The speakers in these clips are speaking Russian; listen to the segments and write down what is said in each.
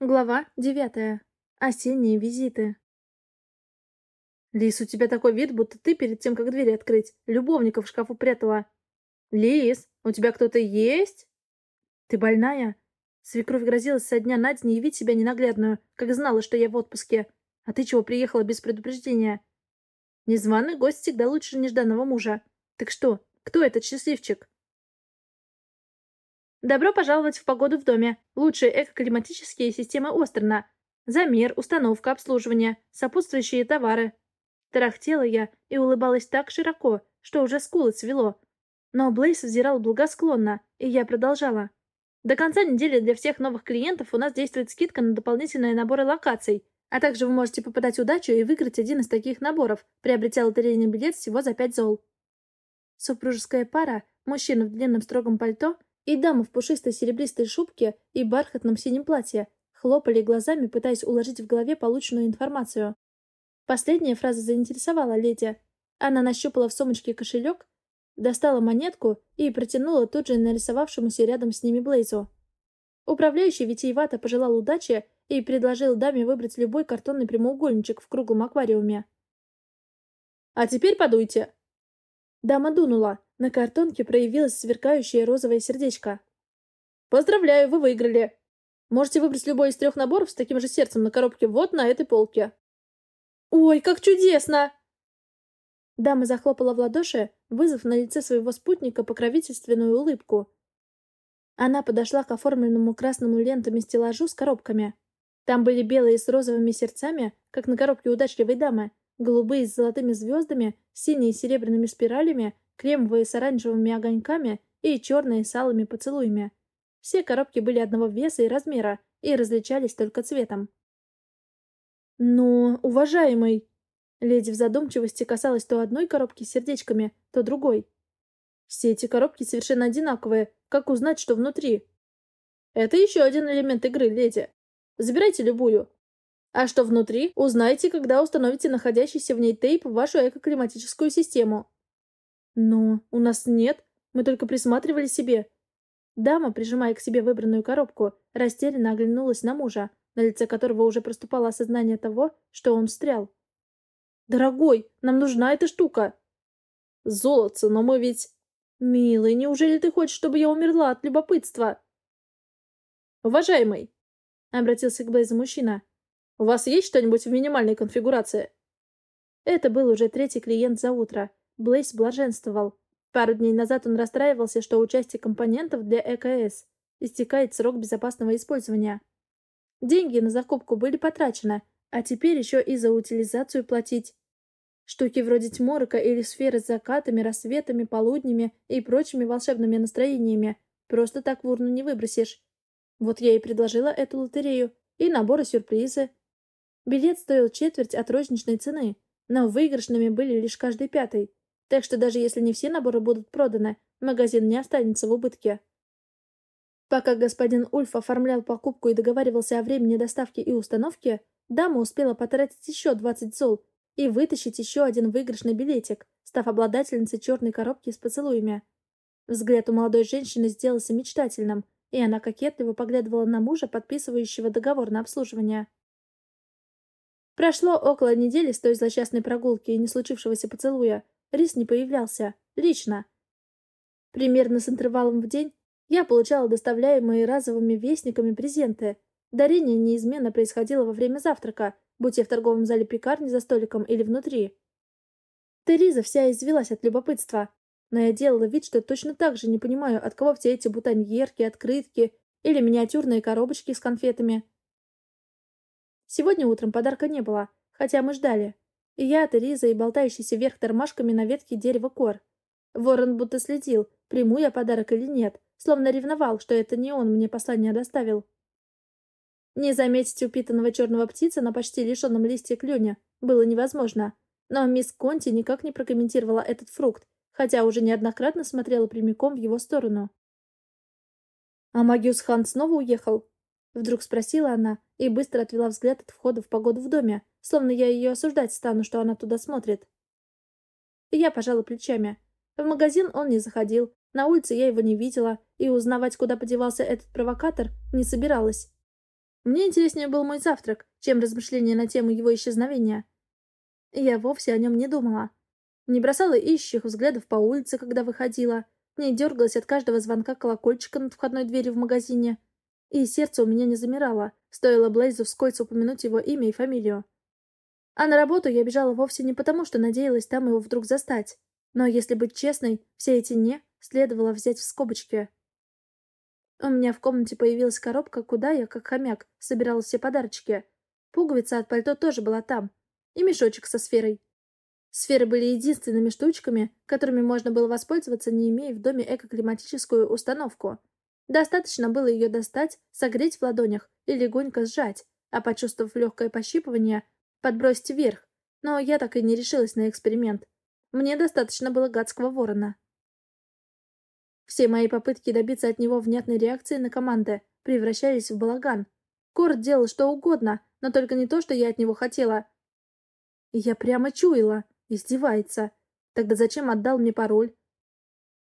Глава девятая. Осенние визиты. Лис, у тебя такой вид, будто ты перед тем, как двери открыть, любовника в шкафу прятала. Лис, у тебя кто-то есть? Ты больная? Свекровь грозилась со дня на день явить себя ненаглядную, как знала, что я в отпуске. А ты чего приехала без предупреждения? Незваный гость всегда лучше нежданного мужа. Так что, кто этот счастливчик? Добро пожаловать в погоду в доме. Лучшие экоклиматические системы Остерна. Замер, установка, обслуживание, сопутствующие товары. Тарахтела я и улыбалась так широко, что уже скулы свело. Но Блейс взирал благосклонно, и я продолжала. До конца недели для всех новых клиентов у нас действует скидка на дополнительные наборы локаций, а также вы можете попадать удачу и выиграть один из таких наборов, приобретя лотерейный билет всего за пять зол. Супружеская пара, мужчина в длинном строгом пальто и дама в пушистой серебристой шубке и бархатном синем платье хлопали глазами, пытаясь уложить в голове полученную информацию. Последняя фраза заинтересовала леди. Она нащупала в сумочке кошелек, достала монетку и протянула тут же нарисовавшемуся рядом с ними Блейзу. Управляющий витиевато пожелал удачи и предложил даме выбрать любой картонный прямоугольничек в круглом аквариуме. «А теперь подуйте!» Дама дунула, на картонке проявилось сверкающее розовое сердечко. «Поздравляю, вы выиграли! Можете выбрать любой из трех наборов с таким же сердцем на коробке вот на этой полке». «Ой, как чудесно!» Дама захлопала в ладоши, вызвав на лице своего спутника покровительственную улыбку. Она подошла к оформленному красному лентами стеллажу с коробками. Там были белые с розовыми сердцами, как на коробке удачливой дамы, голубые с золотыми звездами, синие с серебряными спиралями кремовые с оранжевыми огоньками и черные с алыми поцелуями. Все коробки были одного веса и размера и различались только цветом. «Но, уважаемый...» Леди в задумчивости касалась то одной коробки с сердечками, то другой. «Все эти коробки совершенно одинаковые. Как узнать, что внутри?» «Это еще один элемент игры, леди. Забирайте любую. А что внутри, узнайте, когда установите находящийся в ней тейп в вашу экоклиматическую систему. «Но у нас нет. Мы только присматривали себе». Дама, прижимая к себе выбранную коробку, растерянно оглянулась на мужа, на лице которого уже проступало осознание того, что он встрял. «Дорогой, нам нужна эта штука!» «Золотце, но мы ведь...» «Милый, неужели ты хочешь, чтобы я умерла от любопытства?» «Уважаемый!» — обратился к Блейзу мужчина. «У вас есть что-нибудь в минимальной конфигурации?» Это был уже третий клиент за утро, Блейс блаженствовал. Пару дней назад он расстраивался, что у части компонентов для ЭКС истекает срок безопасного использования. Деньги на закупку были потрачены, а теперь еще и за утилизацию платить. Штуки вроде тьморика или сферы с закатами, рассветами, полуднями и прочими волшебными настроениями просто так в урну не выбросишь. Вот я и предложила эту лотерею и наборы сюрпризы. Билет стоил четверть от розничной цены, но выигрышными были лишь каждый пятый. Так что даже если не все наборы будут проданы, магазин не останется в убытке. Пока господин Ульф оформлял покупку и договаривался о времени доставки и установки, дама успела потратить еще 20 зол и вытащить еще один выигрышный билетик, став обладательницей черной коробки с поцелуями. Взгляд у молодой женщины сделался мечтательным, и она кокетливо поглядывала на мужа, подписывающего договор на обслуживание. Прошло около недели с той злосчастной прогулки и не случившегося поцелуя, Рис не появлялся. Лично. Примерно с интервалом в день я получала доставляемые разовыми вестниками презенты. Дарение неизменно происходило во время завтрака, будь я в торговом зале пекарни за столиком или внутри. Тереза вся извелась от любопытства, но я делала вид, что точно так же не понимаю, от кого все эти бутоньерки, открытки или миниатюрные коробочки с конфетами. Сегодня утром подарка не было, хотя мы ждали. Я, Тереза и болтающийся вверх тормашками на ветке дерева кор. Ворон будто следил, приму я подарок или нет, словно ревновал, что это не он мне послание доставил. Не заметить упитанного черного птицы на почти лишенном листе клюня было невозможно, но мисс Конти никак не прокомментировала этот фрукт, хотя уже неоднократно смотрела прямиком в его сторону. «А Магиус Хан снова уехал?» Вдруг спросила она и быстро отвела взгляд от входа в погоду в доме, словно я ее осуждать стану, что она туда смотрит. Я пожала плечами. В магазин он не заходил, на улице я его не видела, и узнавать, куда подевался этот провокатор, не собиралась. Мне интереснее был мой завтрак, чем размышления на тему его исчезновения. Я вовсе о нем не думала. Не бросала ищущих взглядов по улице, когда выходила, не дергалась от каждого звонка колокольчика над входной дверью в магазине. И сердце у меня не замирало, стоило Блейзу вскользь упомянуть его имя и фамилию. А на работу я бежала вовсе не потому, что надеялась там его вдруг застать. Но, если быть честной, все эти «не» следовало взять в скобочки. У меня в комнате появилась коробка, куда я, как хомяк, собирала все подарочки. Пуговица от пальто тоже была там. И мешочек со сферой. Сферы были единственными штучками, которыми можно было воспользоваться, не имея в доме экоклиматическую установку. Достаточно было ее достать, согреть в ладонях и легонько сжать, а почувствовав легкое пощипывание, подбросить вверх. Но я так и не решилась на эксперимент. Мне достаточно было гадского ворона. Все мои попытки добиться от него внятной реакции на команды превращались в балаган. Корт делал что угодно, но только не то, что я от него хотела. я прямо чуяла. Издевается. Тогда зачем отдал мне пароль?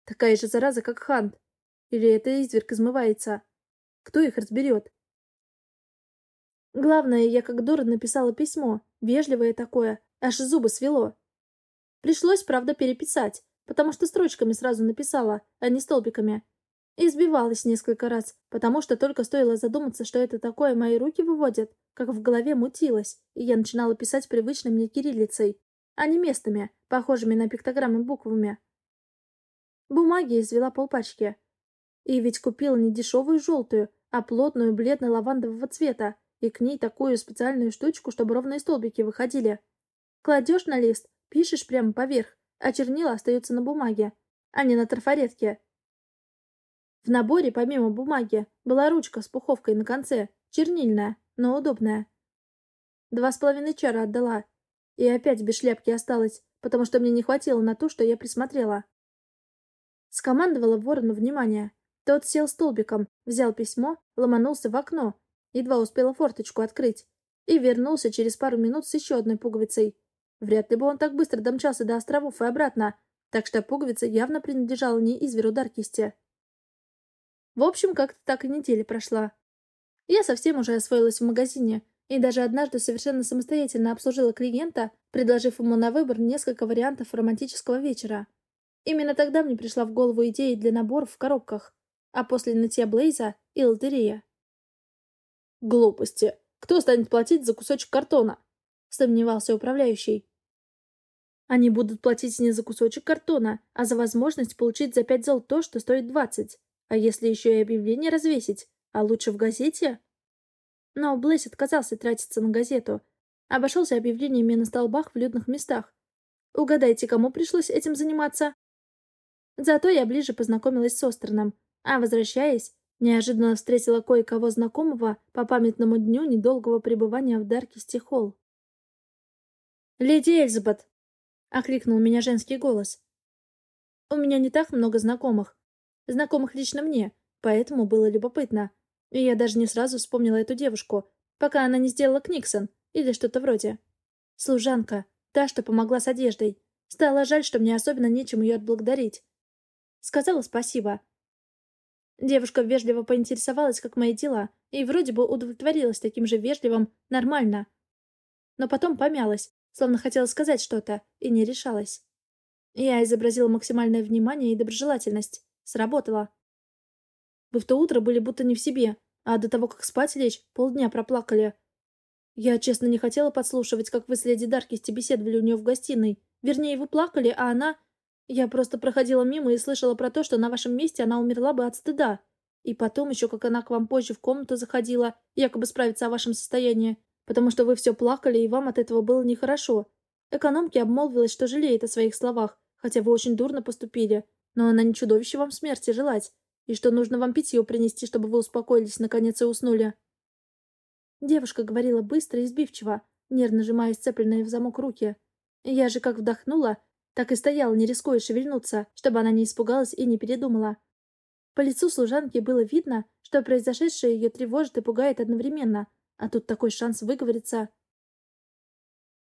Такая же зараза, как Хант. Или это изверг измывается? Кто их разберет? Главное, я как дура написала письмо, вежливое такое, аж зубы свело. Пришлось, правда, переписать, потому что строчками сразу написала, а не столбиками. И сбивалась несколько раз, потому что только стоило задуматься, что это такое мои руки выводят, как в голове мутилось, и я начинала писать привычной мне кириллицей, а не местами, похожими на пиктограммы буквами. Бумаги извела полпачки. И ведь купила не дешевую желтую, а плотную бледно-лавандового цвета, и к ней такую специальную штучку, чтобы ровные столбики выходили. Кладешь на лист, пишешь прямо поверх, а чернила остаются на бумаге, а не на трафаретке. В наборе, помимо бумаги, была ручка с пуховкой на конце, чернильная, но удобная. Два с половиной чара отдала, и опять без шляпки осталась, потому что мне не хватило на то, что я присмотрела. Скомандовала ворону внимание. Тот сел столбиком, взял письмо, ломанулся в окно, едва успела форточку открыть, и вернулся через пару минут с еще одной пуговицей. Вряд ли бы он так быстро домчался до островов и обратно, так что пуговица явно принадлежала не изверу Даркисте. В общем, как-то так и неделя прошла. Я совсем уже освоилась в магазине, и даже однажды совершенно самостоятельно обслужила клиента, предложив ему на выбор несколько вариантов романтического вечера. Именно тогда мне пришла в голову идея для наборов в коробках, а после нытья Блейза и лотерея. «Глупости! Кто станет платить за кусочек картона?» — сомневался управляющий. «Они будут платить не за кусочек картона, а за возможность получить за пять зол то, что стоит двадцать. А если еще и объявление развесить, а лучше в газете?» Но Блэйс отказался тратиться на газету. Обошелся объявлениями на столбах в людных местах. Угадайте, кому пришлось этим заниматься? Зато я ближе познакомилась с Остерном, а, возвращаясь, неожиданно встретила кое-кого знакомого по памятному дню недолгого пребывания в Даркисти Холл. «Леди Эльзабет!» — окликнул меня женский голос. «У меня не так много знакомых. Знакомых лично мне, поэтому было любопытно, и я даже не сразу вспомнила эту девушку, пока она не сделала Книксон или что-то вроде. Служанка, та, что помогла с одеждой. Стало жаль, что мне особенно нечем ее отблагодарить. Сказала спасибо. Девушка вежливо поинтересовалась, как мои дела, и вроде бы удовлетворилась таким же вежливым «нормально». Но потом помялась, словно хотела сказать что-то, и не решалась. Я изобразила максимальное внимание и доброжелательность. Сработало. Вы в то утро были будто не в себе, а до того, как спать лечь, полдня проплакали. Я, честно, не хотела подслушивать, как вы с леди Даркисти беседовали у нее в гостиной. Вернее, вы плакали, а она... Я просто проходила мимо и слышала про то, что на вашем месте она умерла бы от стыда. И потом еще, как она к вам позже в комнату заходила, якобы справиться о вашем состоянии, потому что вы все плакали, и вам от этого было нехорошо. Экономке обмолвилась, что жалеет о своих словах, хотя вы очень дурно поступили, но она не чудовище вам смерти желать. И что нужно вам питье принести, чтобы вы успокоились, наконец, и уснули?» Девушка говорила быстро и сбивчиво, нервно сжимая сцепленные в замок руки. Я же как вдохнула, так и стояла, не рискуя шевельнуться, чтобы она не испугалась и не передумала. По лицу служанки было видно, что произошедшее ее тревожит и пугает одновременно, а тут такой шанс выговориться.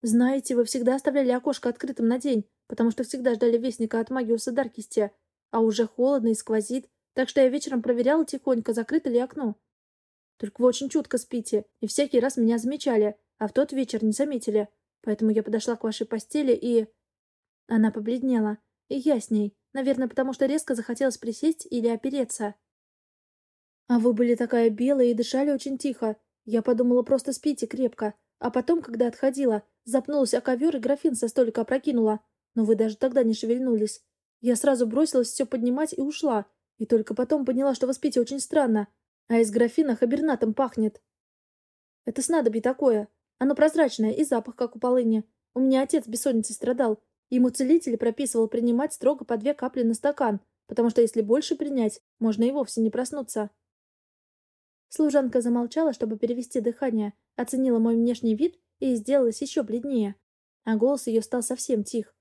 «Знаете, вы всегда оставляли окошко открытым на день, потому что всегда ждали вестника от Магиуса Даркисти, а уже холодно и сквозит, так что я вечером проверяла тихонько, закрыто ли окно. Только вы очень чутко спите, и всякий раз меня замечали, а в тот вечер не заметили. Поэтому я подошла к вашей постели и...» Она побледнела. И я с ней. Наверное, потому что резко захотелось присесть или опереться. «А вы были такая белая и дышали очень тихо. Я подумала, просто спите крепко. А потом, когда отходила, запнулась о ковер и графин со столика опрокинула. Но вы даже тогда не шевельнулись. Я сразу бросилась все поднимать и ушла. И только потом поняла, что вы спите очень странно. А из графина хабернатом пахнет. Это снадобье такое. Оно прозрачное и запах, как у полыни. У меня отец бессонницей страдал. Ему целитель прописывал принимать строго по две капли на стакан, потому что если больше принять, можно и вовсе не проснуться. Служанка замолчала, чтобы перевести дыхание, оценила мой внешний вид и сделалась еще бледнее. А голос ее стал совсем тих.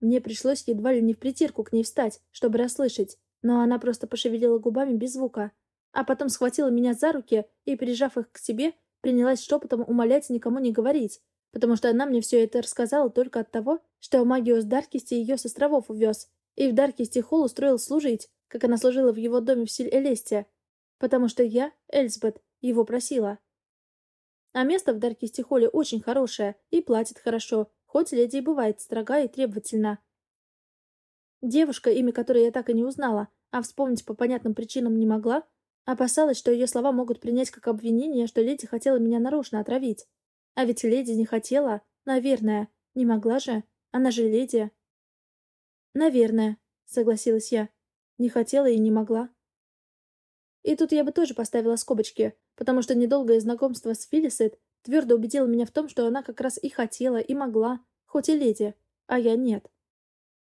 Мне пришлось едва ли не в притирку к ней встать, чтобы расслышать, но она просто пошевелила губами без звука, а потом схватила меня за руки и, прижав их к себе, принялась шепотом умолять никому не говорить, потому что она мне все это рассказала только от того, что Магиос Даркисти ее с островов увез, и в Даркисти Холл устроил служить, как она служила в его доме в Силь-Элесте, потому что я, Эльсбет, его просила. А место в Даркисти Холле очень хорошее и платит хорошо, хоть леди и бывает строга и требовательна. Девушка, имя которой я так и не узнала, а вспомнить по понятным причинам не могла, Опасалась, что ее слова могут принять как обвинение, что леди хотела меня нарочно отравить. А ведь леди не хотела, наверное. Не могла же. Она же леди. Наверное, согласилась я. Не хотела и не могла. И тут я бы тоже поставила скобочки, потому что недолгое знакомство с Филисет твердо убедило меня в том, что она как раз и хотела, и могла, хоть и леди, а я нет.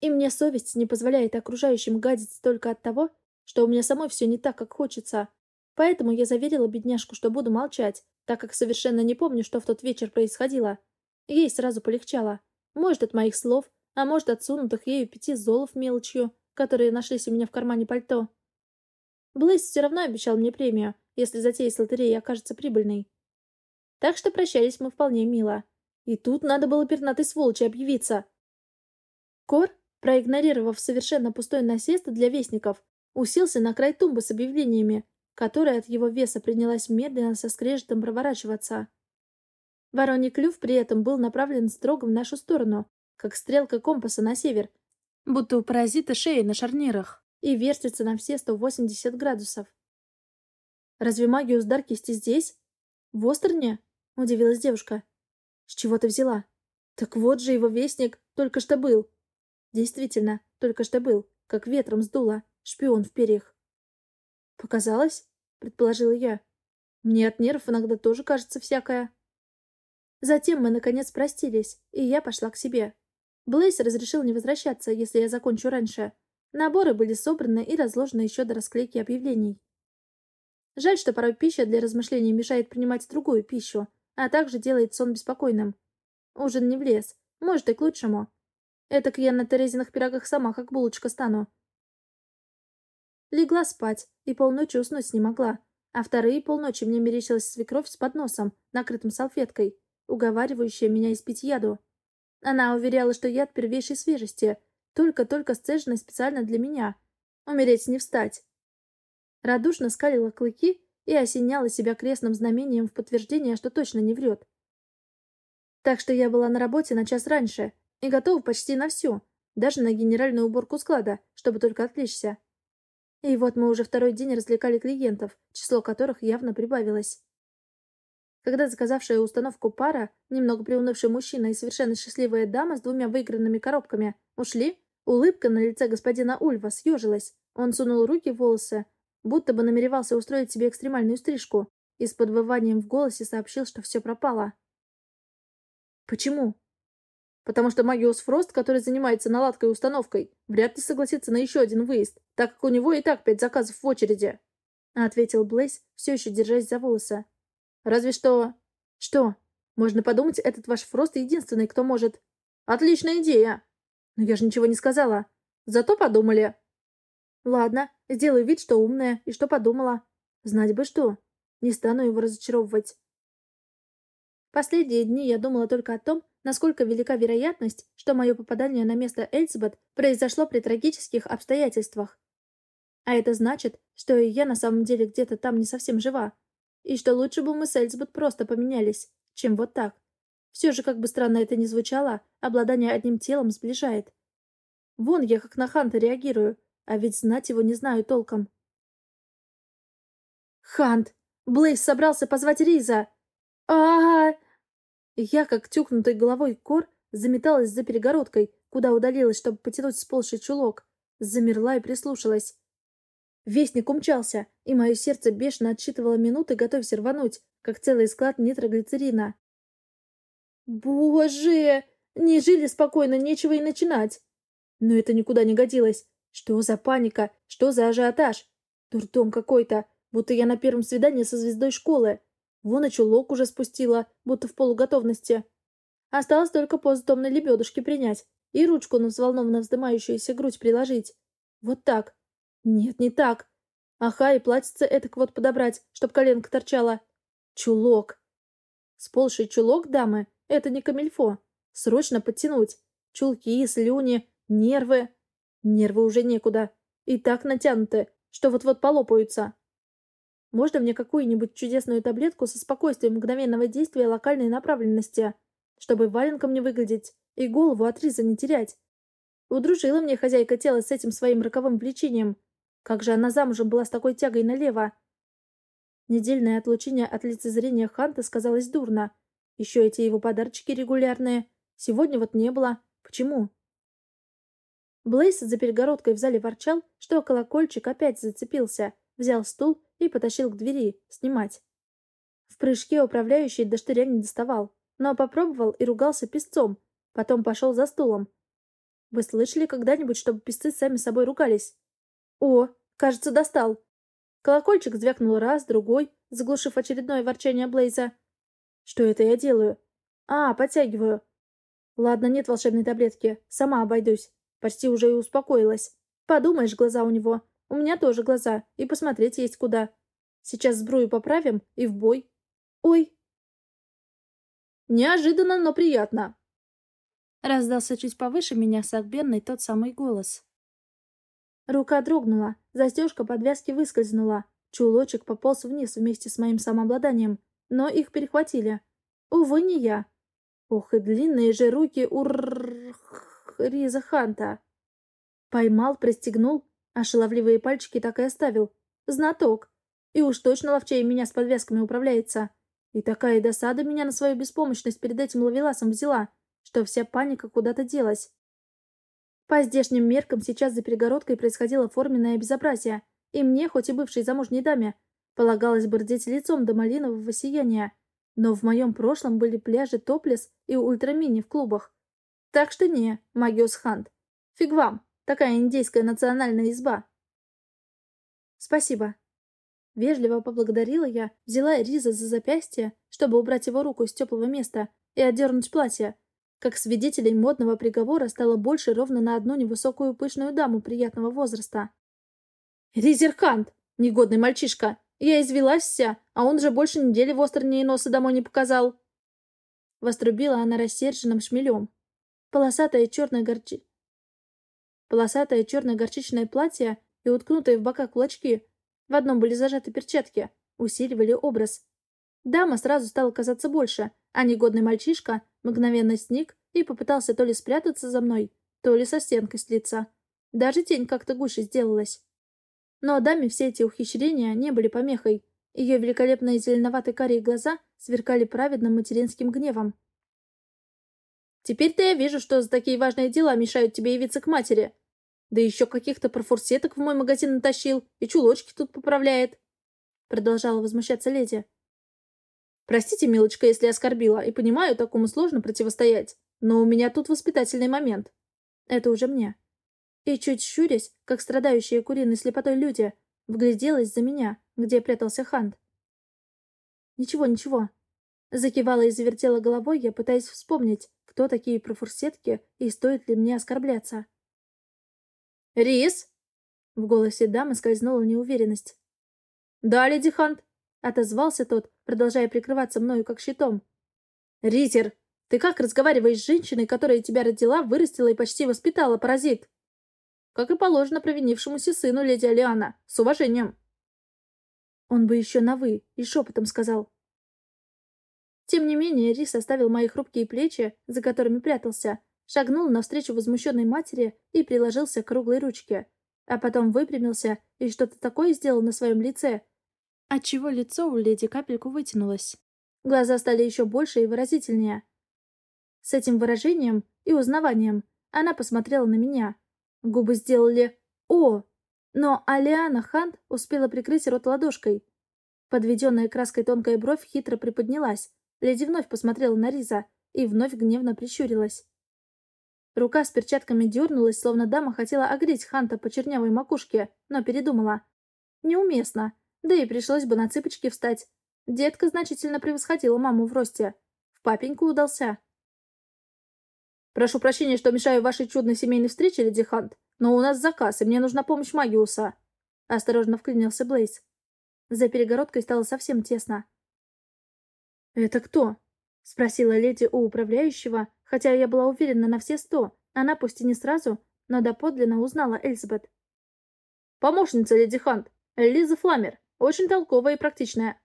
И мне совесть не позволяет окружающим гадить только от того, что у меня самой все не так, как хочется. Поэтому я заверила бедняжку, что буду молчать, так как совершенно не помню, что в тот вечер происходило. Ей сразу полегчало. Может, от моих слов, а может, от сунутых ею пяти золов мелочью, которые нашлись у меня в кармане пальто. Блейз все равно обещал мне премию, если затея с лотереей окажется прибыльной. Так что прощались мы вполне мило. И тут надо было пернатой сволочи объявиться. Кор, проигнорировав совершенно пустой насест для вестников, уселся на край тумбы с объявлениями, которая от его веса принялась медленно со скрежетом проворачиваться. Вороний клюв при этом был направлен строго в нашу сторону, как стрелка компаса на север, будто у паразита шеи на шарнирах, и вертится на все 180 градусов. «Разве Магиус Даркисти здесь? В Остерне?» — удивилась девушка. «С чего ты взяла?» «Так вот же его вестник только что был». «Действительно, только что был, как ветром сдуло. Шпион в перьях. «Показалось?» — предположила я. «Мне от нервов иногда тоже кажется всякое». Затем мы, наконец, простились, и я пошла к себе. Блейс разрешил не возвращаться, если я закончу раньше. Наборы были собраны и разложены еще до расклейки объявлений. Жаль, что порой пища для размышлений мешает принимать другую пищу, а также делает сон беспокойным. Ужин не влез. Может, и к лучшему. Этак я на Терезиных пирогах сама как булочка стану. Легла спать и полночи уснуть не могла. А вторые полночи мне мерещилась свекровь с подносом, накрытым салфеткой, уговаривающая меня испить яду. Она уверяла, что яд первейшей свежести, только-только сцеженный специально для меня. Умереть не встать. Радушно скалила клыки и осеняла себя крестным знамением в подтверждение, что точно не врет. Так что я была на работе на час раньше и готова почти на все, даже на генеральную уборку склада, чтобы только отвлечься. И вот мы уже второй день развлекали клиентов, число которых явно прибавилось. Когда заказавшая установку пара, немного приунывший мужчина и совершенно счастливая дама с двумя выигранными коробками ушли, улыбка на лице господина Ульва съежилась. Он сунул руки в волосы, будто бы намеревался устроить себе экстремальную стрижку, и с подвыванием в голосе сообщил, что все пропало. «Почему?» потому что Магиус Фрост, который занимается наладкой и установкой, вряд ли согласится на еще один выезд, так как у него и так пять заказов в очереди», — ответил Блейз, все еще держась за волосы. «Разве что...» «Что? Можно подумать, этот ваш Фрост единственный, кто может...» «Отличная идея!» «Но я же ничего не сказала. Зато подумали». «Ладно, сделай вид, что умная, и что подумала. Знать бы что. Не стану его разочаровывать». Последние дни я думала только о том, насколько велика вероятность, что мое попадание на место Эльцбет произошло при трагических обстоятельствах. А это значит, что и я на самом деле где-то там не совсем жива. И что лучше бы мы с Эльзбет просто поменялись, чем вот так. Все же, как бы странно это ни звучало, обладание одним телом сближает. Вон я как на Ханта реагирую, а ведь знать его не знаю толком. «Хант! Блейз собрался позвать Риза!» а, -а, -а Я, как тюкнутой головой кор, заметалась за перегородкой, куда удалилась, чтобы потянуть сползший чулок. Замерла и прислушалась. Вестник умчался, и мое сердце бешено отсчитывало минуты, готовясь рвануть, как целый склад нитроглицерина. «Боже! Не жили спокойно, нечего и начинать!» Но это никуда не годилось. Что за паника? Что за ажиотаж? Дурдом какой-то, будто я на первом свидании со звездой школы. Вон и чулок уже спустила, будто в полуготовности. Осталось только позу томной лебедушки принять и ручку на взволнованно вздымающуюся грудь приложить. Вот так. Нет, не так. Аха, и платьице этак вот подобрать, чтоб коленка торчала. Чулок. Сползший чулок, дамы, это не камильфо. Срочно подтянуть. Чулки, слюни, нервы. Нервы уже некуда. И так натянуты, что вот-вот полопаются. Можно мне какую-нибудь чудесную таблетку со спокойствием мгновенного действия локальной направленности, чтобы валенком не выглядеть и голову от риза не терять? Удружила мне хозяйка тела с этим своим роковым влечением. Как же она замужем была с такой тягой налево? Недельное отлучение от лицезрения Ханта сказалось дурно. Еще эти его подарочки регулярные. Сегодня вот не было. Почему? Блейс за перегородкой в зале ворчал, что колокольчик опять зацепился, взял стул и потащил к двери, снимать. В прыжке управляющий до штыря не доставал, но попробовал и ругался песцом, потом пошел за стулом. Вы слышали когда-нибудь, чтобы песцы сами собой ругались? О, кажется, достал. Колокольчик звякнул раз, другой, заглушив очередное ворчание Блейза. Что это я делаю? А, подтягиваю. Ладно, нет волшебной таблетки, сама обойдусь. Почти уже и успокоилась. Подумаешь, глаза у него. У меня тоже глаза, и посмотреть есть куда. Сейчас сбрую поправим и в бой. Ой. Неожиданно, но приятно. Раздался чуть повыше меня сагбенный тот самый голос. Рука дрогнула, застежка подвязки выскользнула, чулочек пополз вниз вместе с моим самообладанием, но их перехватили. Увы, не я. Ох, и длинные же руки ур... Риза Ханта. Поймал, пристегнул, а шаловливые пальчики так и оставил. Знаток. И уж точно ловчей меня с подвязками управляется. И такая досада меня на свою беспомощность перед этим ловеласом взяла, что вся паника куда-то делась. По здешним меркам сейчас за перегородкой происходило форменное безобразие, и мне, хоть и бывшей замужней даме, полагалось бы родить лицом до малинового сияния. Но в моем прошлом были пляжи топлес и ультрамини в клубах. Так что не, Магиус Хант. Фиг вам. Такая индейская национальная изба. Спасибо. Вежливо поблагодарила я, взяла Риза за запястье, чтобы убрать его руку с теплого места и отдернуть платье. Как свидетелей модного приговора стало больше ровно на одну невысокую пышную даму приятного возраста. «Ризерхант! Негодный мальчишка! Я извелась вся, а он же больше недели в островне и носа домой не показал!» Вострубила она рассерженным шмелем. Полосатая черная горчи... Полосатое черное горчичное платье и уткнутые в бока кулачки, в одном были зажаты перчатки, усиливали образ. Дама сразу стала казаться больше, а негодный мальчишка мгновенно сник и попытался то ли спрятаться за мной, то ли со стенкой слиться. Даже тень как-то гуще сделалась. Но даме все эти ухищрения не были помехой. Ее великолепные зеленоватые карие глаза сверкали праведным материнским гневом. «Теперь-то я вижу, что за такие важные дела мешают тебе явиться к матери. Да еще каких-то профурсеток в мой магазин натащил и чулочки тут поправляет. Продолжала возмущаться леди. Простите, милочка, если оскорбила, и понимаю, такому сложно противостоять. Но у меня тут воспитательный момент. Это уже мне. И чуть щурясь, как страдающие куриной слепотой люди, вгляделась за меня, где прятался Хант. Ничего, ничего. Закивала и завертела головой я, пытаясь вспомнить, кто такие профурсетки и стоит ли мне оскорбляться. «Рис?» В голосе дамы скользнула неуверенность. «Да, леди Хант», — отозвался тот, продолжая прикрываться мною как щитом. «Ритер, ты как разговариваешь с женщиной, которая тебя родила, вырастила и почти воспитала, паразит?» «Как и положено провинившемуся сыну леди Алиана, с уважением». Он бы еще на «вы» и шепотом сказал. Тем не менее, Рис оставил мои хрупкие плечи, за которыми прятался, шагнул навстречу возмущенной матери и приложился к круглой ручке. А потом выпрямился и что-то такое сделал на своем лице, отчего лицо у леди капельку вытянулось. Глаза стали еще больше и выразительнее. С этим выражением и узнаванием она посмотрела на меня. Губы сделали «О!», но Алиана Хант успела прикрыть рот ладошкой. Подведенная краской тонкая бровь хитро приподнялась. Леди вновь посмотрела на Риза и вновь гневно прищурилась. Рука с перчатками дернулась, словно дама хотела огреть Ханта по чернявой макушке, но передумала. Неуместно. Да и пришлось бы на цыпочки встать. Детка значительно превосходила маму в росте. В папеньку удался. «Прошу прощения, что мешаю вашей чудной семейной встрече, леди Хант, но у нас заказ, и мне нужна помощь Магиуса», — осторожно вклинился Блейз. За перегородкой стало совсем тесно. «Это кто?» — спросила леди у управляющего, хотя я была уверена на все сто. Она, пусть и не сразу, но доподлинно узнала Эльзабет. «Помощница леди Хант, Лиза Фламер, очень толковая и практичная.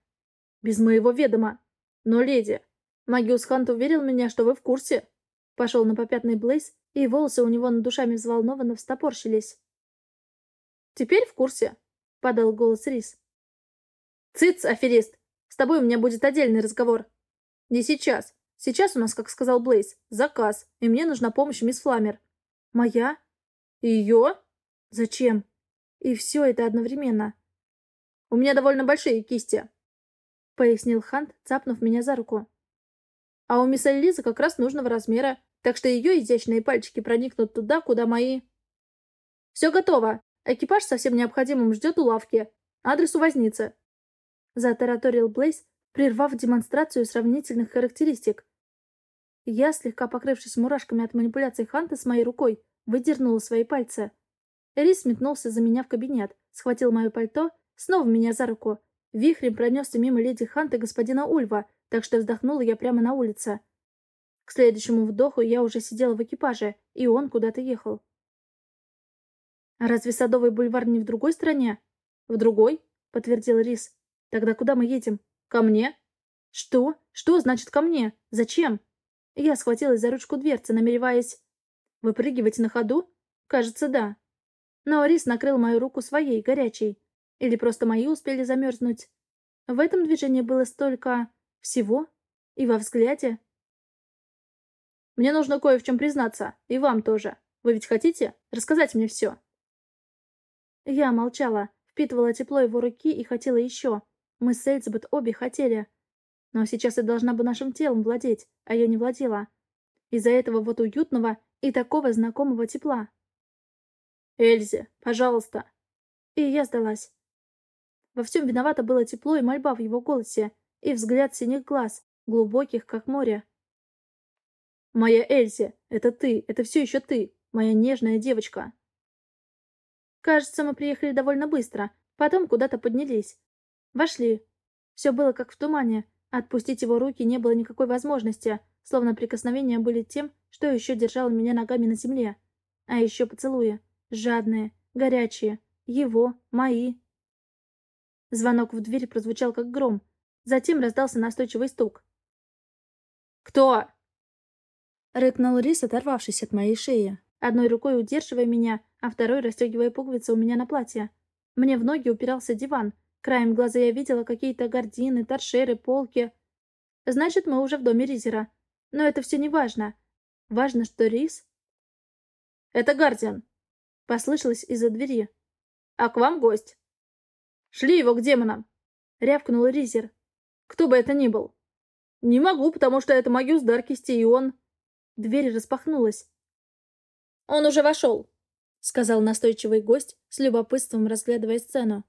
Без моего ведома. Но, леди, Магиус Хант уверил меня, что вы в курсе». Пошел на попятный Блейз, и волосы у него над душами взволнованно встопорщились. «Теперь в курсе», — подал голос Рис. «Цыц, аферист! С тобой у меня будет отдельный разговор. Не сейчас. Сейчас у нас, как сказал Блейз, заказ, и мне нужна помощь мисс Фламер. Моя? Ее? Зачем? И все это одновременно. У меня довольно большие кисти, пояснил Хант, цапнув меня за руку. А у мисс Элизы как раз нужного размера, так что ее изящные пальчики проникнут туда, куда мои... Все готово. Экипаж со всем необходимым ждет у лавки. Адрес у возницы затараторил Блейз, прервав демонстрацию сравнительных характеристик. Я, слегка покрывшись мурашками от манипуляций Ханта с моей рукой, выдернула свои пальцы. Рис метнулся за меня в кабинет, схватил мое пальто, снова меня за руку. Вихрем пронесся мимо леди Ханта господина Ульва, так что вздохнула я прямо на улице. К следующему вдоху я уже сидела в экипаже, и он куда-то ехал. «А разве Садовый бульвар не в другой стране?» «В другой», — подтвердил Рис. Тогда куда мы едем? Ко мне? Что? Что значит ко мне? Зачем? Я схватилась за ручку дверцы, намереваясь... Выпрыгивать на ходу? Кажется, да. Но Рис накрыл мою руку своей, горячей. Или просто мои успели замерзнуть. В этом движении было столько... всего. И во взгляде. Мне нужно кое в чем признаться. И вам тоже. Вы ведь хотите рассказать мне все? Я молчала, впитывала тепло его руки и хотела еще. Мы с Эльзабет обе хотели. Но сейчас я должна бы нашим телом владеть, а я не владела. Из-за этого вот уютного и такого знакомого тепла. «Эльзе, пожалуйста!» И я сдалась. Во всем виновато было тепло и мольба в его голосе, и взгляд синих глаз, глубоких, как море. «Моя Эльзе, это ты, это все еще ты, моя нежная девочка!» Кажется, мы приехали довольно быстро, потом куда-то поднялись, Вошли. Все было как в тумане. Отпустить его руки не было никакой возможности, словно прикосновения были тем, что еще держало меня ногами на земле. А еще поцелуи. Жадные, горячие. Его, мои. Звонок в дверь прозвучал как гром. Затем раздался настойчивый стук. «Кто?» Рыкнул Рис, оторвавшись от моей шеи, одной рукой удерживая меня, а второй расстегивая пуговицы у меня на платье. Мне в ноги упирался диван, Краем глаза я видела какие-то гардины, торшеры, полки. Значит, мы уже в доме Ризера. Но это все не важно. Важно, что Риз... «Это Гардиан», — послышалось из-за двери. «А к вам гость». «Шли его к демонам», — рявкнул Ризер. «Кто бы это ни был». «Не могу, потому что это Магиус Даркисти, и он...» Дверь распахнулась. «Он уже вошел», — сказал настойчивый гость, с любопытством разглядывая сцену.